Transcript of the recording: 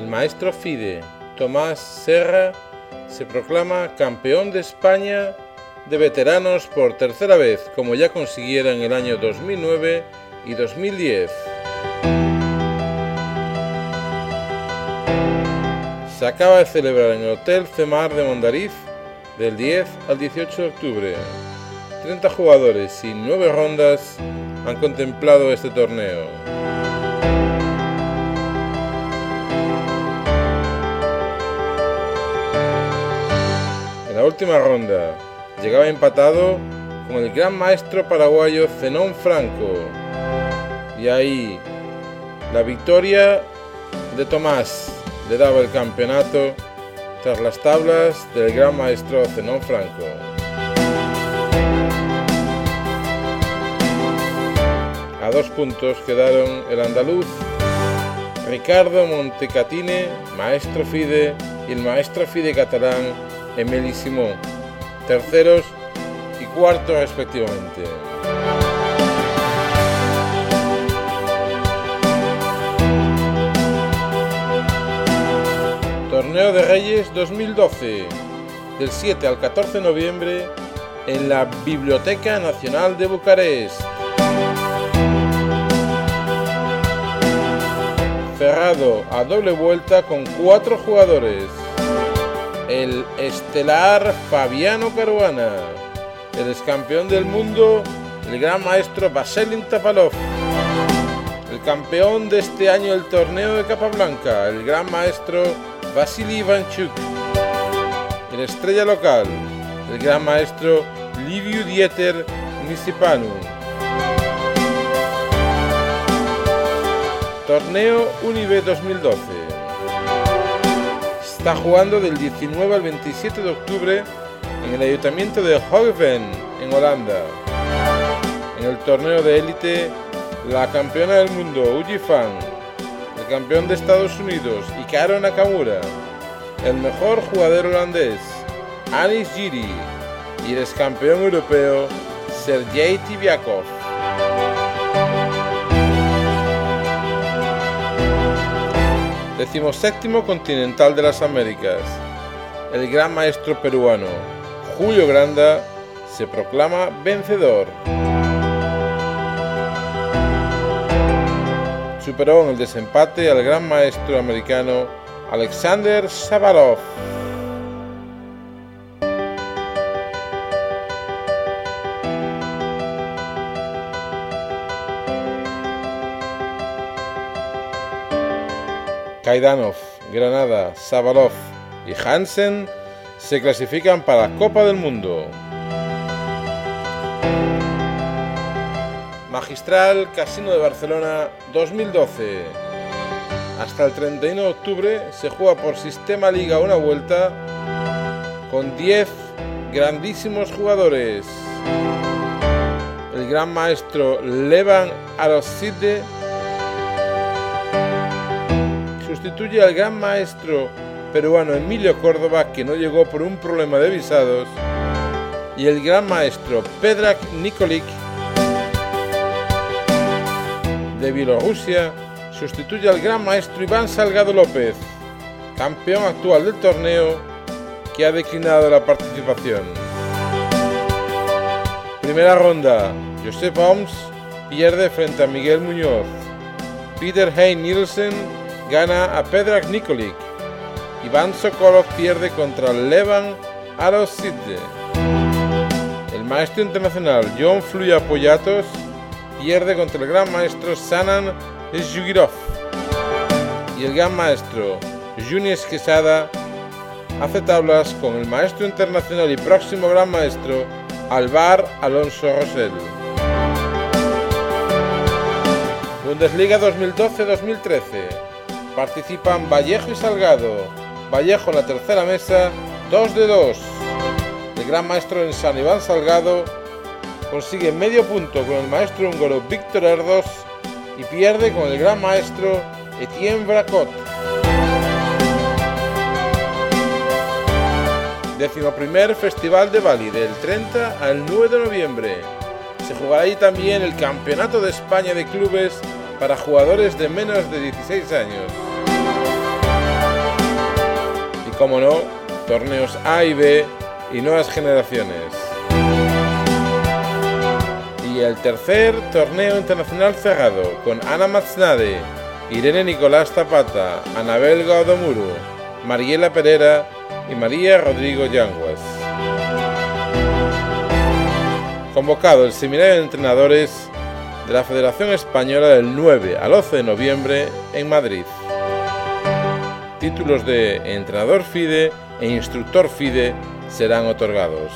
el maestro FIDE Tomás Serra se proclama campeón de España de veteranos por tercera vez, como ya consiguiera en el año 2009 y 2010. Se acaba de celebrar en el Hotel Cemar de Mondariz del 10 al 18 de octubre. 30 jugadores y 9 rondas han contemplado este torneo. Última ronda llegaba empatado con el gran maestro paraguayo Zenón Franco. Y ahí la victoria de Tomás le daba el campeonato tras las tablas del gran maestro Zenón Franco. A dos puntos quedaron el andaluz Ricardo Montecatine, maestro FIDE, y el maestro FIDE catalán Emily Simón, terceros y cuartos respectivamente. Torneo de Reyes 2012, del 7 al 14 de noviembre, en la Biblioteca Nacional de Bucarest. Cerrado a doble vuelta con cuatro jugadores. El estelar Fabiano Caruana, el excampeón del mundo, el gran maestro Vaselin Tapalov, el campeón de este año del torneo de Capablanca, el gran maestro Vasily Ivanchuk, el estrella local, el gran maestro Liviu Dieter Nisipanu. Torneo Unive 2012. Está jugando del 19 al 27 de octubre en el ayuntamiento de Hoogven, en Holanda. En el torneo de élite, la campeona del mundo, Uji Fan, el campeón de Estados Unidos, Ikaro Nakamura, el mejor jugador holandés, Anis Giri, y el ex campeón europeo, Sergei Tibiakov. Decimoséptimo Continental de las Américas. El gran maestro peruano, Julio Granda, se proclama vencedor. Superó en el desempate al gran maestro americano Alexander Sabarov. Kaidanov, Granada, Sabalov y Hansen se clasifican para la Copa del Mundo. Magistral Casino de Barcelona 2012. Hasta el 31 de octubre se juega por sistema liga una vuelta con 10 grandísimos jugadores. El gran maestro Levan Aroside sustituye al gran maestro peruano Emilio Córdoba que no llegó por un problema de visados y el gran maestro Pedrak Nikolic de Bielorrusia sustituye al gran maestro Iván Salgado López, campeón actual del torneo que ha declinado la participación. Primera ronda, Josep Oms pierde frente a Miguel Muñoz. Peter Hein Nielsen gana a Pedrak Nikolic. Iván Sokolov pierde contra Levan Arosidze. El maestro internacional John Fluya Poyatos pierde contra el gran maestro Sanan Zhugirov. Y el gran maestro Junis Quesada hace tablas con el maestro internacional y próximo gran maestro Alvar Alonso Rosell. Bundesliga 2012-2013. Participan Vallejo y Salgado. Vallejo en la tercera mesa, 2 de 2. El gran maestro en San Iván Salgado consigue medio punto con el maestro húngaro Víctor Erdos y pierde con el gran maestro Etienne Bracot. Décimo primer Festival de Bali del 30 al 9 de noviembre. Se jugará ahí también el Campeonato de España de Clubes para jugadores de menos de 16 años. Como no, torneos A y B y nuevas generaciones. Y el tercer torneo internacional cerrado con Ana Maznade, Irene Nicolás Zapata, Anabel Gaudomuro, Mariela Pereira y María Rodrigo Yanguas. Convocado el seminario de entrenadores de la Federación Española del 9 al 11 de noviembre en Madrid. Títulos de entrenador FIDE e instructor FIDE serán otorgados.